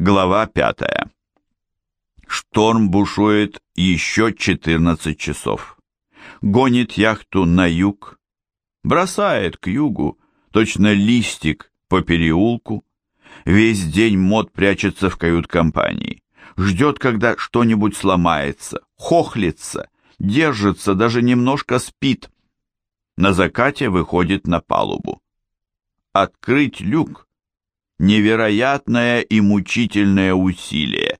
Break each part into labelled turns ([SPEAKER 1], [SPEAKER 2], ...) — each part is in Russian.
[SPEAKER 1] Глава пятая. Шторм бушует еще 14 часов. Гонит яхту на юг, бросает к югу, точно листик по переулку. Весь день мод прячется в кают-компании, ждет, когда что-нибудь сломается, хохлится, держится, даже немножко спит. На закате выходит на палубу. Открыть люк — невероятное и мучительное усилие.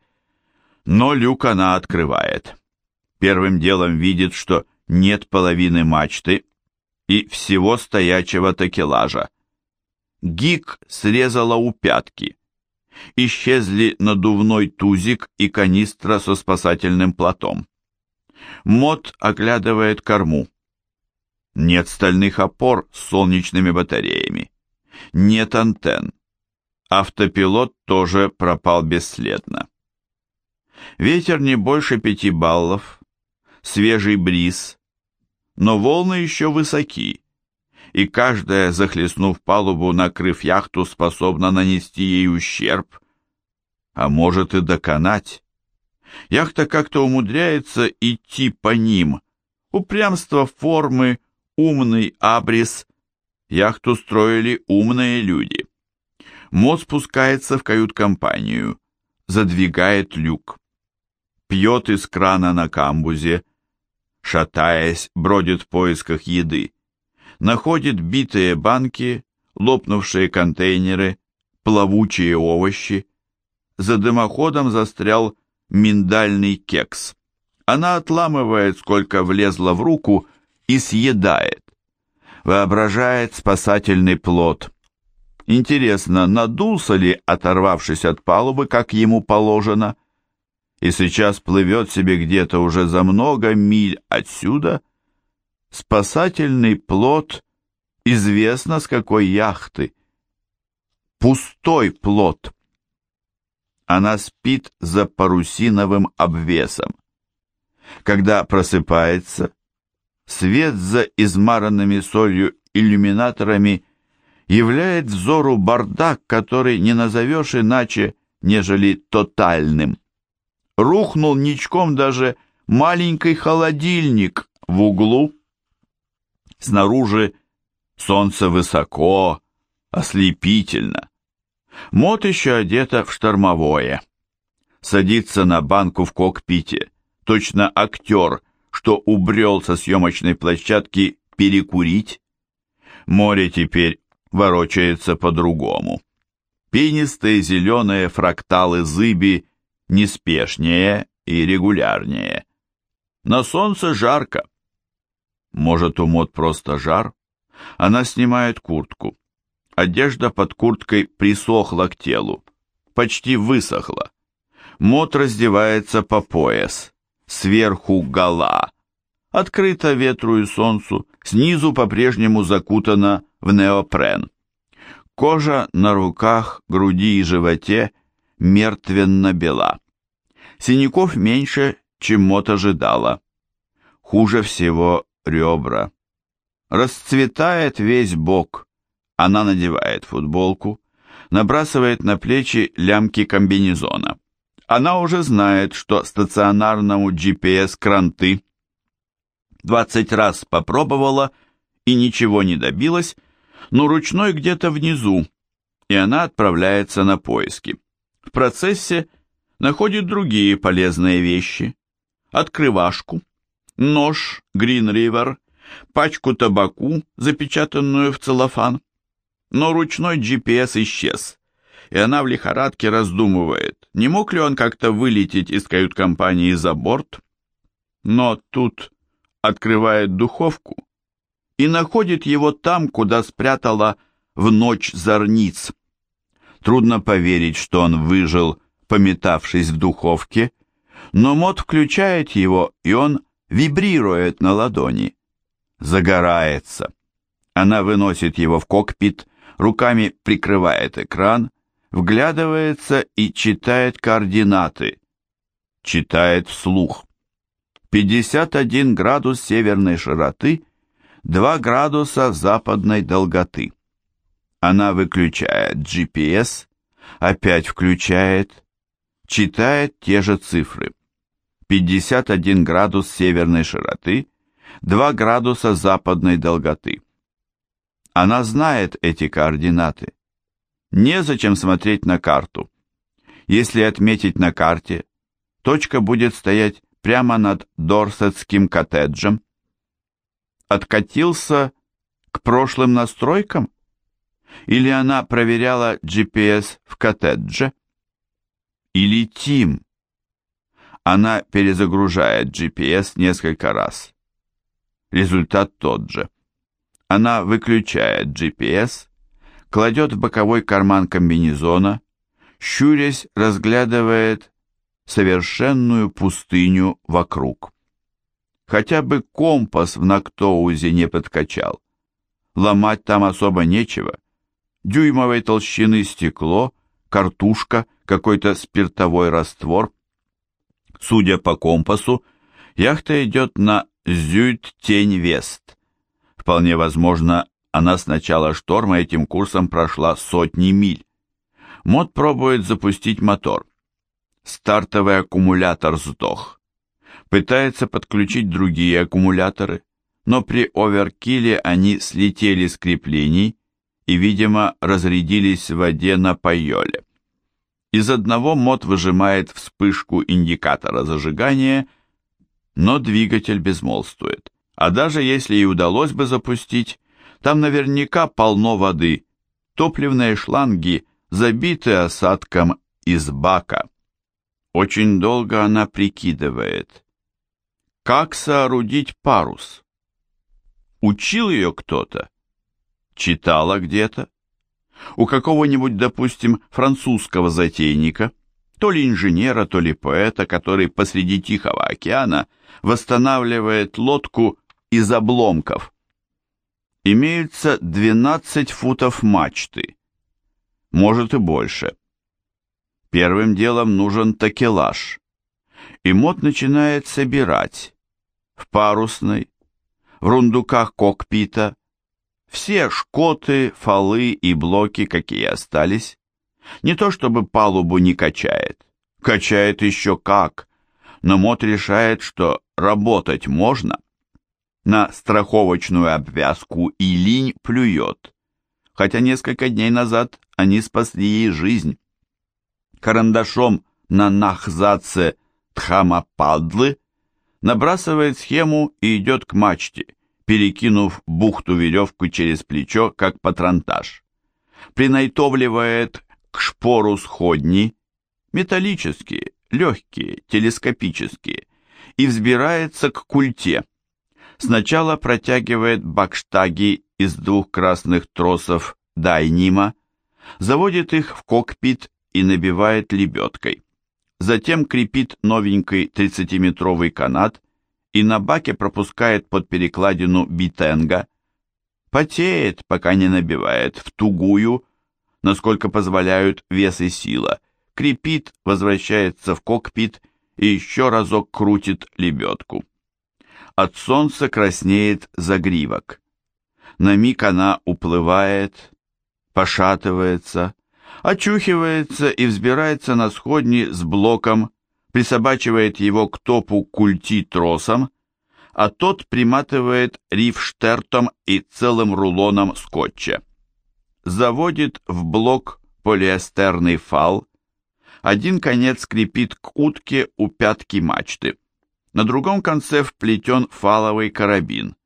[SPEAKER 1] Но люк она открывает. Первым делом видит, что нет половины мачты и всего стоячего такелажа. Гик срезала у пятки. Исчезли надувной тузик и канистра со спасательным платом. Мот оглядывает корму. Нет стальных опор с солнечными батареями. Нет антенн. Автопилот тоже пропал бесследно. Ветер не больше пяти баллов, свежий бриз, но волны еще высоки, и каждая, захлестнув палубу, накрыв яхту, способна нанести ей ущерб, а может и доконать. Яхта как-то умудряется идти по ним. Упрямство формы, умный абрис. Яхту строили умные люди. Мот спускается в кают-компанию, задвигает люк. Пьет из крана на камбузе, шатаясь, бродит в поисках еды. Находит битые банки, лопнувшие контейнеры, плавучие овощи. За дымоходом застрял миндальный кекс. Она отламывает, сколько влезло в руку, и съедает. Воображает спасательный плод. Интересно, надулся ли, оторвавшись от палубы, как ему положено, и сейчас плывет себе где-то уже за много миль отсюда? Спасательный плод известно с какой яхты. Пустой плод. Она спит за парусиновым обвесом. Когда просыпается, свет за измаранными солью иллюминаторами являет взору бардак, который не назовешь иначе, нежели тотальным. Рухнул ничком даже маленький холодильник в углу. Снаружи солнце высоко, ослепительно. Мот еще одета в штормовое. Садится на банку в кокпите, точно актер, что убрел со съемочной площадки перекурить. Море теперь ворочается по-другому. Пенистые зеленые фракталы зыби неспешнее и регулярнее. На солнце жарко. Может, у Мот просто жар? Она снимает куртку. Одежда под курткой присохла к телу, почти высохла. Мот раздевается по пояс, сверху гола, открыта ветру и солнцу, снизу по-прежнему закутана в неопрен. Кожа на руках, груди и животе мертвенно бела. Синяков меньше, чем Мот ожидала. Хуже всего ребра. Расцветает весь бок. Она надевает футболку, набрасывает на плечи лямки комбинезона. Она уже знает, что стационарному GPS-кранты 20 раз попробовала и ничего не добилась, но ручной где-то внизу, и она отправляется на поиски. В процессе находит другие полезные вещи. Открывашку, нож River, пачку табаку, запечатанную в целлофан, но ручной GPS исчез, и она в лихорадке раздумывает, не мог ли он как-то вылететь из кают-компании за борт. Но тут открывает духовку и находит его там, куда спрятала в ночь зорниц. Трудно поверить, что он выжил, пометавшись в духовке, но мод включает его, и он вибрирует на ладони. Загорается. Она выносит его в кокпит, руками прикрывает экран, вглядывается и читает координаты. Читает вслух. 51 градус северной широты, 2 градуса западной долготы. Она выключает GPS, опять включает, читает те же цифры. 51 градус северной широты, 2 градуса западной долготы. Она знает эти координаты. Незачем смотреть на карту. Если отметить на карте, точка будет стоять прямо над Дорсетским коттеджем. Откатился к прошлым настройкам? Или она проверяла GPS в коттедже? Или Тим? Она перезагружает GPS несколько раз. Результат тот же. Она выключает GPS, кладет в боковой карман комбинезона, щурясь, разглядывает совершенную пустыню вокруг. Хотя бы компас в Нактоузе не подкачал. Ломать там особо нечего. Дюймовой толщины стекло, картушка, какой-то спиртовой раствор. Судя по компасу, яхта идет на Зюд-Тень-Вест. Вполне возможно, она с начала шторма этим курсом прошла сотни миль. Мод пробует запустить мотор. Стартовый аккумулятор сдох. Пытается подключить другие аккумуляторы, но при оверкиле они слетели с креплений и, видимо, разрядились в воде на пайоле. Из одного мод выжимает вспышку индикатора зажигания, но двигатель безмолвствует. А даже если и удалось бы запустить, там наверняка полно воды, топливные шланги забиты осадком из бака. Очень долго она прикидывает, как соорудить парус. Учил ее кто-то? Читала где-то? У какого-нибудь, допустим, французского затейника, то ли инженера, то ли поэта, который посреди Тихого океана восстанавливает лодку из обломков. Имеются 12 футов мачты, может и больше. Первым делом нужен такелаж. И мод начинает собирать в парусной, в рундуках кокпита, все шкоты, фалы и блоки, какие остались. Не то чтобы палубу не качает, качает еще как, но мод решает, что работать можно. На страховочную обвязку и линь плюет, хотя несколько дней назад они спасли ей жизнь карандашом на нахзаце Тхамападлы, набрасывает схему и идет к мачте, перекинув бухту веревку через плечо, как патронтаж. Принайтовливает к шпору сходни, металлические, легкие, телескопические, и взбирается к культе. Сначала протягивает бакштаги из двух красных тросов дайнима, заводит их в кокпит и набивает лебедкой. Затем крепит новенький 30-метровый канат и на баке пропускает под перекладину битенга. Потеет, пока не набивает, в тугую, насколько позволяют вес и сила, крепит, возвращается в кокпит и еще разок крутит лебедку. От солнца краснеет загривок. На миг она уплывает, пошатывается, очухивается и взбирается на сходни с блоком, присобачивает его к топу культи тросом, а тот приматывает рифштертом и целым рулоном скотча. Заводит в блок полиэстерный фал, один конец крепит к утке у пятки мачты, на другом конце вплетен фаловый карабин.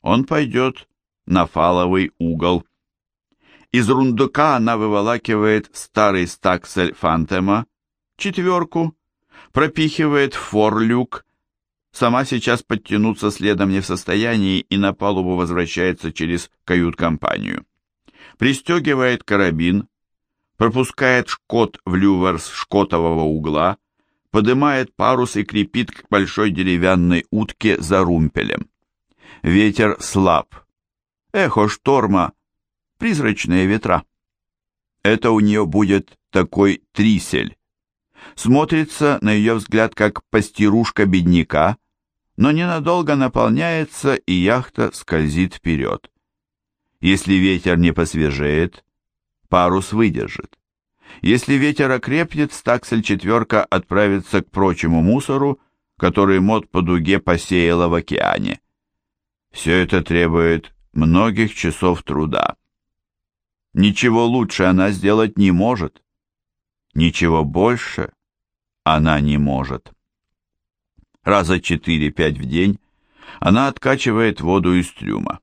[SPEAKER 1] Он пойдет на фаловый угол. Из рундука она выволакивает старый стаксель Фантема, четверку, пропихивает форлюк, сама сейчас подтянуться следом не в состоянии и на палубу возвращается через кают-компанию. Пристегивает карабин, пропускает шкот в лювер с шкотового угла, подымает парус и крепит к большой деревянной утке за румпелем. Ветер слаб. Эхо шторма призрачные ветра. Это у нее будет такой трисель. Смотрится, на ее взгляд, как постирушка бедняка, но ненадолго наполняется, и яхта скользит вперед. Если ветер не посвежеет, парус выдержит. Если ветер окрепнет, стаксель-четверка отправится к прочему мусору, который Мод по дуге посеяла в океане. Все это требует многих часов труда. Ничего лучше она сделать не может. Ничего больше она не может. Раза четыре-пять в день она откачивает воду из трюма.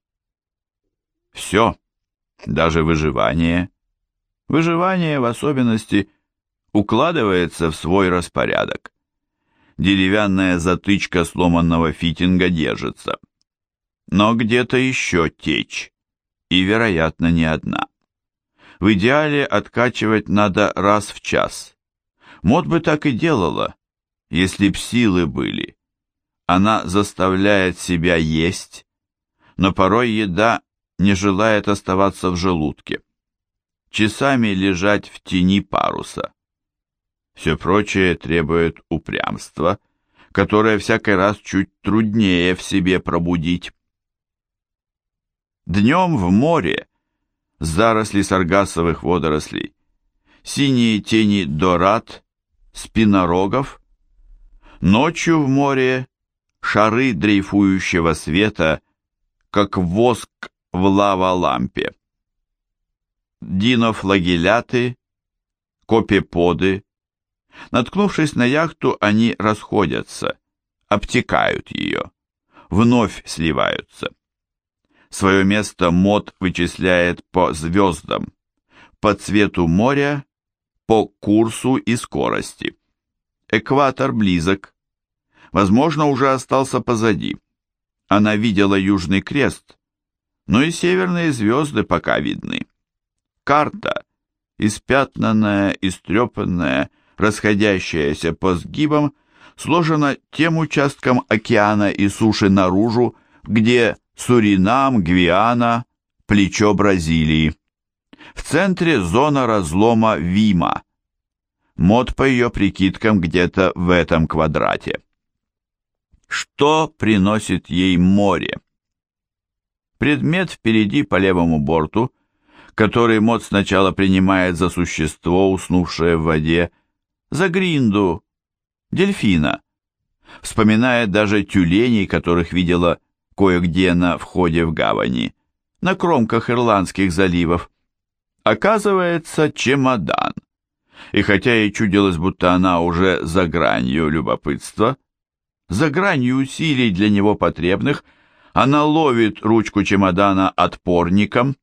[SPEAKER 1] Все, даже выживание, выживание в особенности, укладывается в свой распорядок. Деревянная затычка сломанного фитинга держится. Но где-то еще течь, и, вероятно, не одна. В идеале откачивать надо раз в час. Мод бы так и делала, если б силы были. Она заставляет себя есть, но порой еда не желает оставаться в желудке. Часами лежать в тени паруса. Все прочее требует упрямства, которое всякий раз чуть труднее в себе пробудить. Днем в море заросли саргассовых водорослей, синие тени дорад, спинорогов, ночью в море шары дрейфующего света, как воск в лава-лампе. Динофлагеляты, копеподы. Наткнувшись на яхту, они расходятся, обтекают ее, вновь сливаются. Свое место мод вычисляет по звездам, по цвету моря, по курсу и скорости. Экватор близок, возможно, уже остался позади. Она видела Южный Крест, но и северные звезды пока видны. Карта, испятнанная, истрепанная, расходящаяся по сгибам, сложена тем участком океана и суши наружу, где Суринам, Гвиана, плечо Бразилии. В центре зона разлома Вима. Мод по ее прикидкам где-то в этом квадрате. Что приносит ей море? Предмет впереди по левому борту, который Мод сначала принимает за существо, уснувшее в воде, за гринду, дельфина. Вспоминает даже тюленей, которых видела кое-где на входе в гавани, на кромках ирландских заливов. Оказывается, чемодан. И хотя ей чудилось, будто она уже за гранью любопытства, за гранью усилий для него потребных, она ловит ручку чемодана отпорником,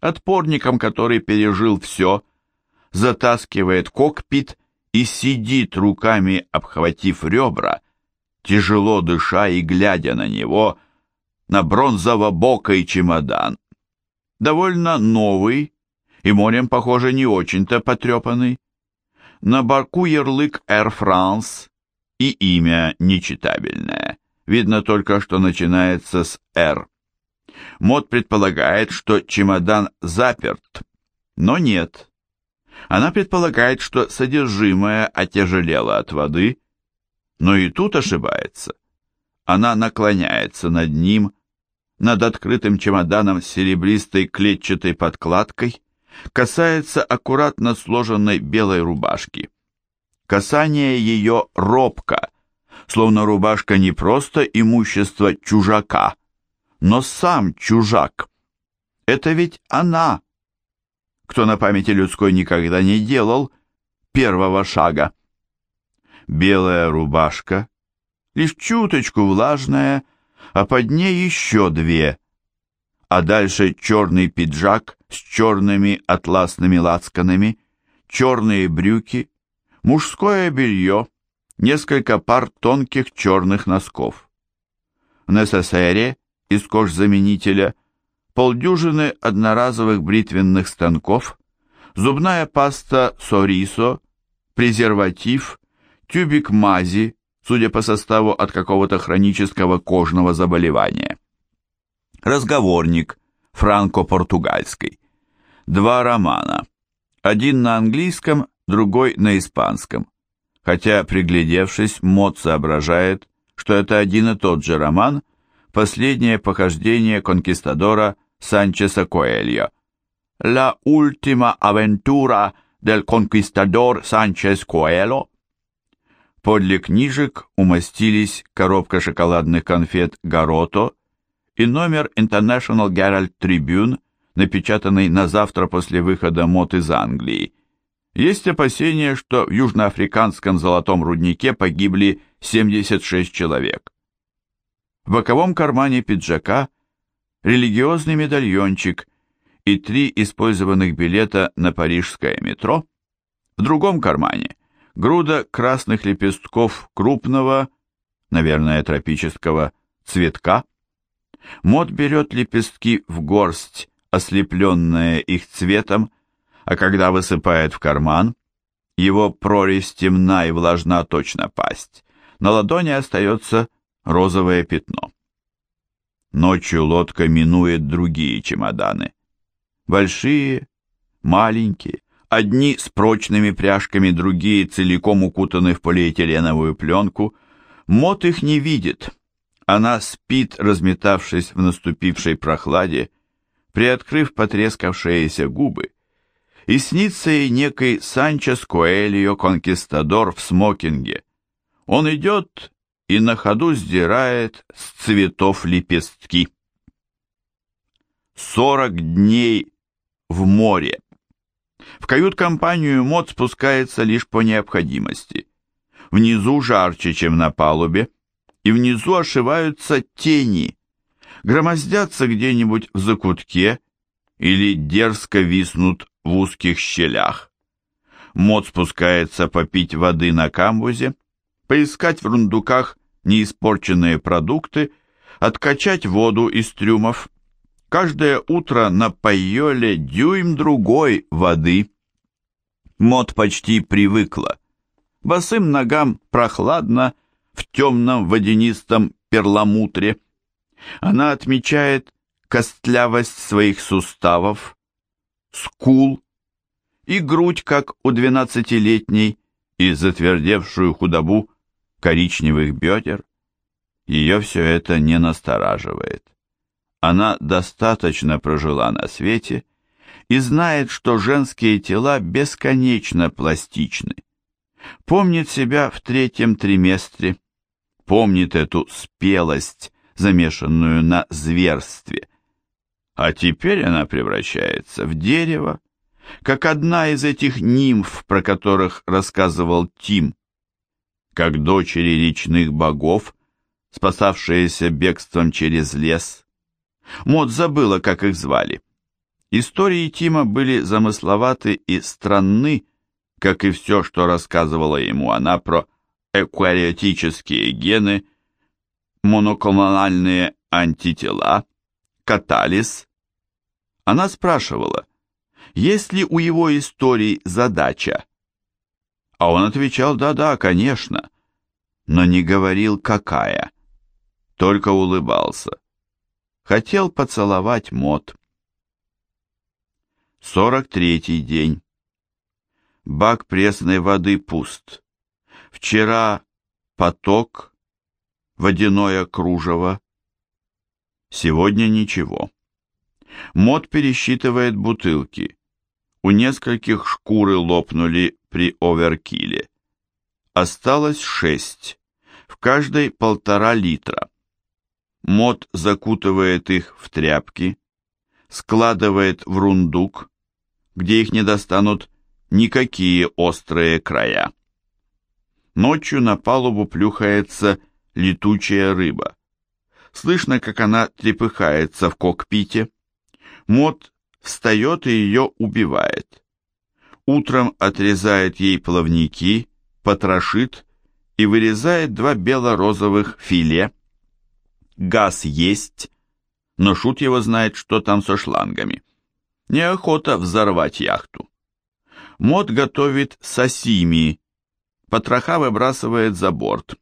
[SPEAKER 1] отпорником, который пережил все, затаскивает кокпит и сидит руками, обхватив ребра, тяжело дыша и глядя на него, на бронзово-бокой чемодан. Довольно новый и морем, похоже, не очень-то потрепанный. На барку ярлык Air France, и имя нечитабельное. Видно только, что начинается с «Р». Мод предполагает, что чемодан заперт, но нет. Она предполагает, что содержимое отяжелело от воды, но и тут ошибается. Она наклоняется над ним, над открытым чемоданом с серебристой клетчатой подкладкой, касается аккуратно сложенной белой рубашки. Касание ее робко, словно рубашка не просто имущество чужака, но сам чужак. Это ведь она, кто на памяти людской никогда не делал первого шага. Белая рубашка, лишь чуточку влажная, а под ней еще две, а дальше черный пиджак с черными атласными лацканами, черные брюки, мужское белье, несколько пар тонких черных носков. В НССРе из кожзаменителя полдюжины одноразовых бритвенных станков, зубная паста Сорисо, презерватив, тюбик мази, судя по составу от какого-то хронического кожного заболевания. Разговорник франко-португальский. Два романа. Один на английском, другой на испанском. Хотя, приглядевшись, Мот соображает, что это один и тот же роман, последнее похождение конкистадора Санчеса Коэльо. «La última aventura дель конкистадор Санчес Коэло. Подле книжек умостились коробка шоколадных конфет Гарото и номер International Herald Tribune, напечатанный на завтра после выхода мод из Англии. Есть опасения, что в южноафриканском золотом руднике погибли 76 человек. В боковом кармане пиджака религиозный медальончик и три использованных билета на парижское метро. В другом кармане груда красных лепестков крупного, наверное, тропического, цветка. Мод берет лепестки в горсть, ослепленная их цветом, а когда высыпает в карман, его прорезь темна и влажна точно пасть, на ладони остается розовое пятно. Ночью лодка минует другие чемоданы. Большие, маленькие, одни с прочными пряжками, другие целиком укутаны в полиэтиленовую пленку. Мот их не видит. Она спит, разметавшись в наступившей прохладе, приоткрыв потрескавшиеся губы, и снится ей некий Санчес Коэльо Конкистадор в смокинге. Он идет и на ходу сдирает с цветов лепестки. Сорок дней в море. В кают-компанию мод спускается лишь по необходимости. Внизу жарче, чем на палубе, и внизу ошиваются тени, громоздятся где-нибудь в закутке или дерзко виснут в узких щелях. Мод спускается попить воды на камбузе, поискать в рундуках неиспорченные продукты, откачать воду из трюмов. Каждое утро на Пайоле дюйм другой воды. Мод почти привыкла. Босым ногам прохладно в темном водянистом перламутре. Она отмечает костлявость своих суставов, скул и грудь, как у двенадцатилетней, и затвердевшую худобу коричневых бедер, ее все это не настораживает. Она достаточно прожила на свете и знает, что женские тела бесконечно пластичны. Помнит себя в третьем триместре, помнит эту спелость, замешанную на зверстве. А теперь она превращается в дерево, как одна из этих нимф, про которых рассказывал Тим, как дочери речных богов, спасавшиеся бегством через лес. Мод забыла, как их звали. Истории Тима были замысловаты и странны, как и все, что рассказывала ему она про эквариотические гены, моноклональные антитела, катализ. Она спрашивала, есть ли у его историй задача, а он отвечал «да-да, конечно», но не говорил «какая», только улыбался. Хотел поцеловать Мот. Сорок третий день. Бак пресной воды пуст. Вчера поток, водяное кружево. Сегодня ничего. Мот пересчитывает бутылки. У нескольких шкуры лопнули при оверкиле. Осталось шесть, в каждой полтора литра. Мод закутывает их в тряпки, складывает в рундук, где их не достанут никакие острые края. Ночью на палубу плюхается летучая рыба. Слышно, как она трепыхается в кокпите. Мод встает и ее убивает утром отрезает ей плавники, потрошит и вырезает два бело-розовых филе. Газ есть, но шут его знает, что там со шлангами. Неохота взорвать яхту. Мод готовит сосими, потроха выбрасывает за борт,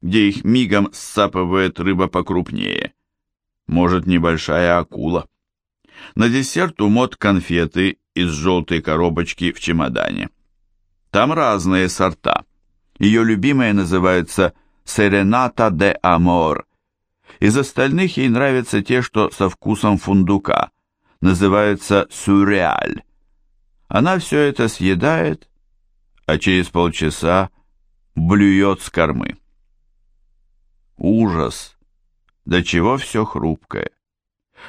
[SPEAKER 1] где их мигом сцапывает рыба покрупнее. Может, небольшая акула. На десерт у Мод конфеты из желтой коробочки в чемодане. Там разные сорта. Ее любимые называются «Серената де Амор». Из остальных ей нравятся те, что со вкусом фундука, называются «Сюреаль». Она все это съедает, а через полчаса блюет с кормы. Ужас! До чего все хрупкое.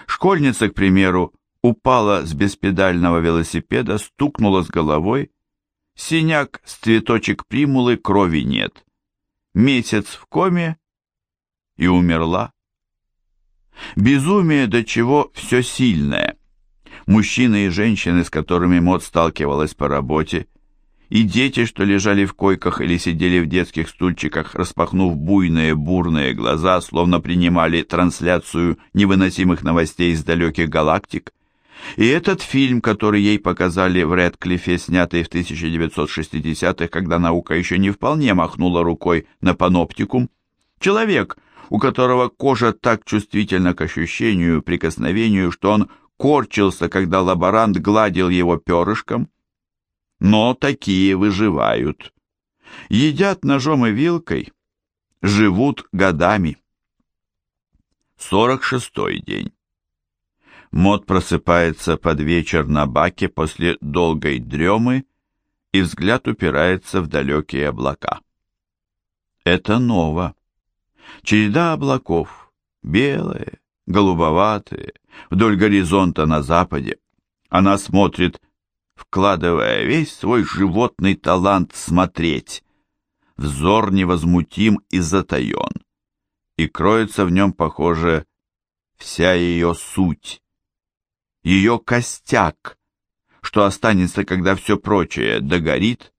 [SPEAKER 1] Школьница, к примеру, упала с беспедального велосипеда, стукнула с головой. Синяк с цветочек примулы, крови нет. Месяц в коме и умерла. Безумие до чего все сильное. Мужчины и женщины, с которыми Мод сталкивалась по работе, и дети, что лежали в койках или сидели в детских стульчиках, распахнув буйные бурные глаза, словно принимали трансляцию невыносимых новостей из далеких галактик. И этот фильм, который ей показали в Редклифе, снятый в 1960-х, когда наука еще не вполне махнула рукой на паноптикум, человек, у которого кожа так чувствительна к ощущению, прикосновению, что он корчился, когда лаборант гладил его перышком, но такие выживают. Едят ножом и вилкой, живут годами. Сорок шестой день. Мод просыпается под вечер на баке после долгой дремы, и взгляд упирается в далекие облака. Это ново. Череда облаков, белые, голубоватые, вдоль горизонта на западе. Она смотрит вкладывая весь свой животный талант смотреть. Взор невозмутим и затаен, и кроется в нем, похоже, вся ее суть, ее костяк, что останется, когда все прочее догорит,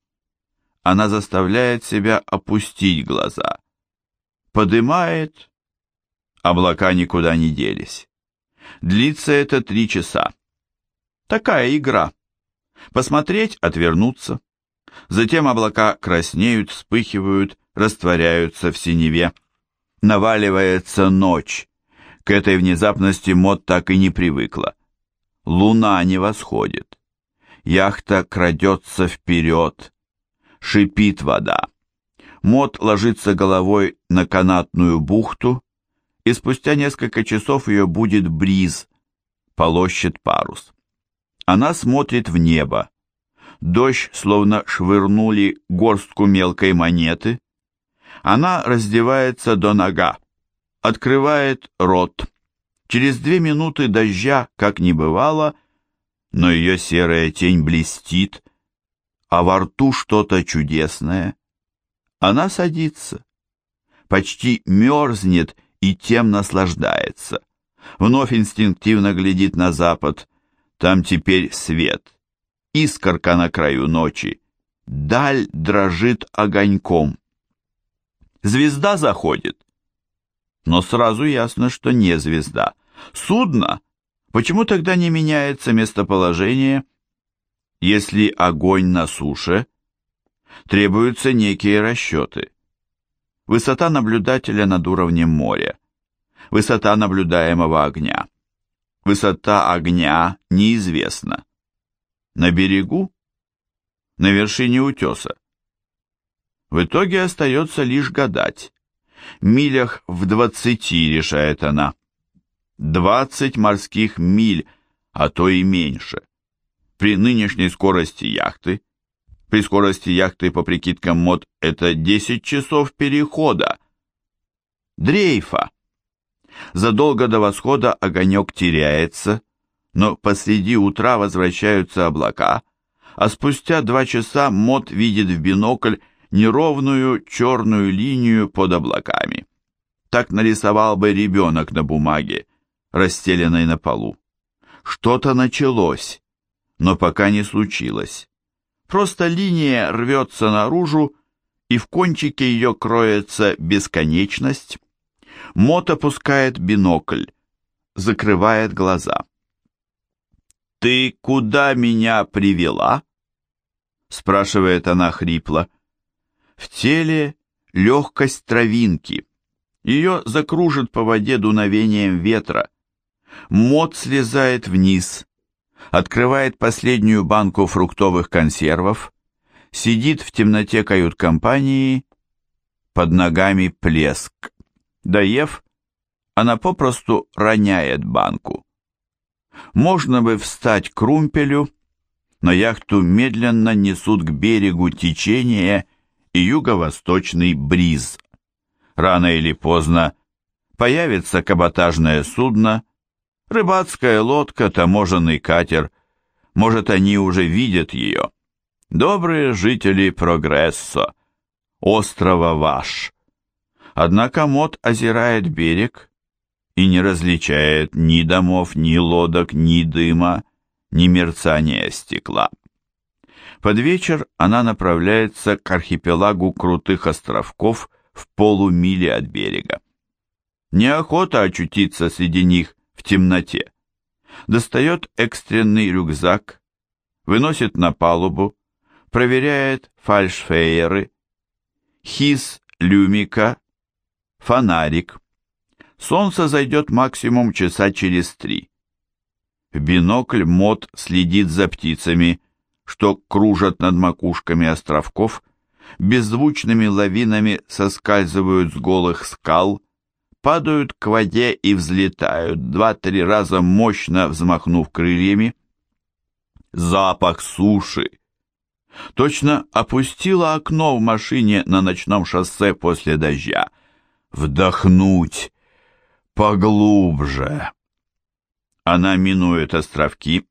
[SPEAKER 1] она заставляет себя опустить глаза, подымает, облака никуда не делись. Длится это три часа. Такая игра посмотреть, отвернуться. Затем облака краснеют, вспыхивают, растворяются в синеве. Наваливается ночь. К этой внезапности Мод так и не привыкла. Луна не восходит. Яхта крадется вперед. Шипит вода. Мод ложится головой на канатную бухту, и спустя несколько часов ее будет бриз, полощет парус. Она смотрит в небо. Дождь словно швырнули горстку мелкой монеты. Она раздевается до нога, открывает рот. Через две минуты дождя, как не бывало, но ее серая тень блестит, а во рту что-то чудесное. Она садится, почти мерзнет и тем наслаждается. Вновь инстинктивно глядит на запад, там теперь свет, искорка на краю ночи, даль дрожит огоньком. Звезда заходит, но сразу ясно, что не звезда. Судно? Почему тогда не меняется местоположение? Если огонь на суше, требуются некие расчеты. Высота наблюдателя над уровнем моря, высота наблюдаемого огня, Высота огня неизвестна. На берегу? На вершине утеса? В итоге остается лишь гадать. Милях в двадцати, решает она. Двадцать морских миль, а то и меньше. При нынешней скорости яхты, при скорости яхты по прикидкам мод, это десять часов перехода. Дрейфа. Задолго до восхода огонек теряется, но посреди утра возвращаются облака, а спустя два часа Мот видит в бинокль неровную черную линию под облаками. Так нарисовал бы ребенок на бумаге, расстеленной на полу. Что-то началось, но пока не случилось. Просто линия рвется наружу, и в кончике ее кроется бесконечность, Мот опускает бинокль, закрывает глаза. «Ты куда меня привела?» спрашивает она хрипло. В теле легкость травинки. Ее закружит по воде дуновением ветра. Мот слезает вниз, открывает последнюю банку фруктовых консервов, сидит в темноте кают-компании, под ногами плеск. Доев, она попросту роняет банку. Можно бы встать к румпелю, но яхту медленно несут к берегу течение и юго-восточный бриз. Рано или поздно появится каботажное судно, рыбацкая лодка, таможенный катер. Может, они уже видят ее. Добрые жители Прогрессо, острова Ваш. Однако Мот озирает берег и не различает ни домов, ни лодок, ни дыма, ни мерцания стекла. Под вечер она направляется к архипелагу крутых островков в полумиле от берега. Неохота очутиться среди них в темноте. Достает экстренный рюкзак, выносит на палубу, проверяет фальшфейеры, хис люмика, фонарик. Солнце зайдет максимум часа через три. В бинокль Мот следит за птицами, что кружат над макушками островков, беззвучными лавинами соскальзывают с голых скал, падают к воде и взлетают, два-три раза мощно взмахнув крыльями. Запах суши! Точно опустила окно в машине на ночном шоссе после дождя. Вдохнуть поглубже. Она минует островки,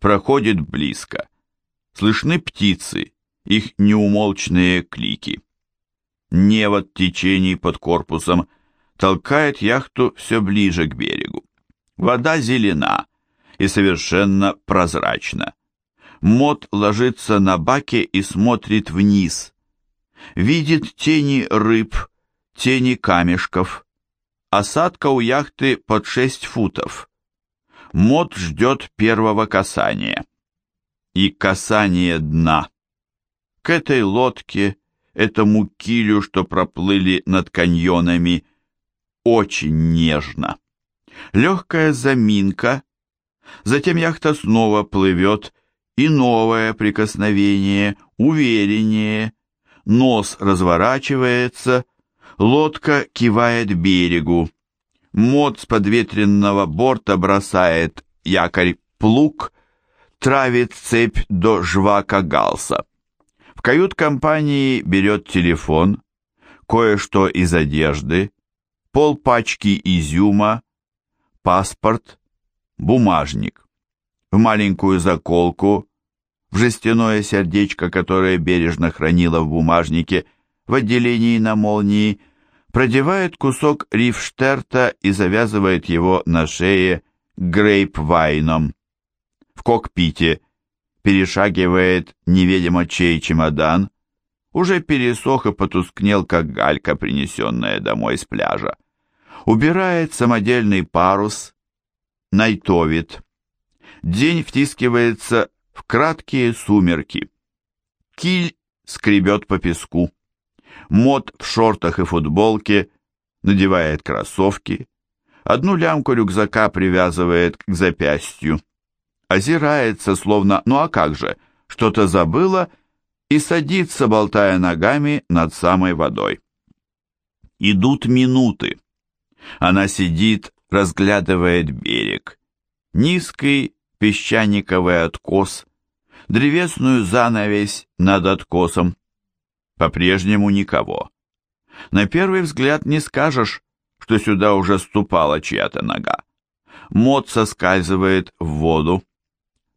[SPEAKER 1] проходит близко. Слышны птицы, их неумолчные клики. Невод течений под корпусом толкает яхту все ближе к берегу. Вода зелена и совершенно прозрачна. Мот ложится на баке и смотрит вниз. Видит тени рыб, тени камешков. Осадка у яхты под шесть футов. Мод ждет первого касания. И касание дна. К этой лодке, этому килю, что проплыли над каньонами, очень нежно. Легкая заминка, затем яхта снова плывет, и новое прикосновение, увереннее, нос разворачивается, лодка кивает берегу. Мод с подветренного борта бросает якорь плуг, травит цепь до жвака галса. В кают-компании берет телефон, кое-что из одежды, полпачки изюма, паспорт, бумажник. В маленькую заколку, в жестяное сердечко, которое бережно хранила в бумажнике в отделении на молнии, продевает кусок рифштерта и завязывает его на шее грейпвайном. В кокпите перешагивает неведомо чей чемодан, уже пересох и потускнел, как галька, принесенная домой с пляжа. Убирает самодельный парус, найтовит. День втискивается в краткие сумерки. Киль скребет по песку. Мод в шортах и футболке надевает кроссовки, одну лямку рюкзака привязывает к запястью, озирается, словно «ну а как же?» что-то забыла и садится, болтая ногами над самой водой. Идут минуты. Она сидит, разглядывает берег. Низкий песчаниковый откос, древесную занавесь над откосом, по-прежнему никого. На первый взгляд не скажешь, что сюда уже ступала чья-то нога. Мод соскальзывает в воду.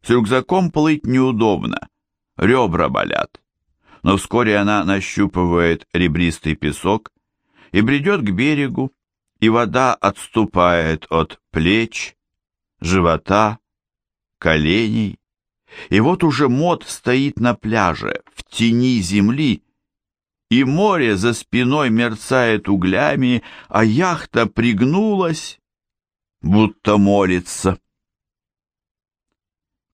[SPEAKER 1] С рюкзаком плыть неудобно, ребра болят. Но вскоре она нащупывает ребристый песок и бредет к берегу, и вода отступает от плеч, живота, коленей. И вот уже Мод стоит на пляже, в тени земли, и море за спиной мерцает углями, а яхта пригнулась, будто молится.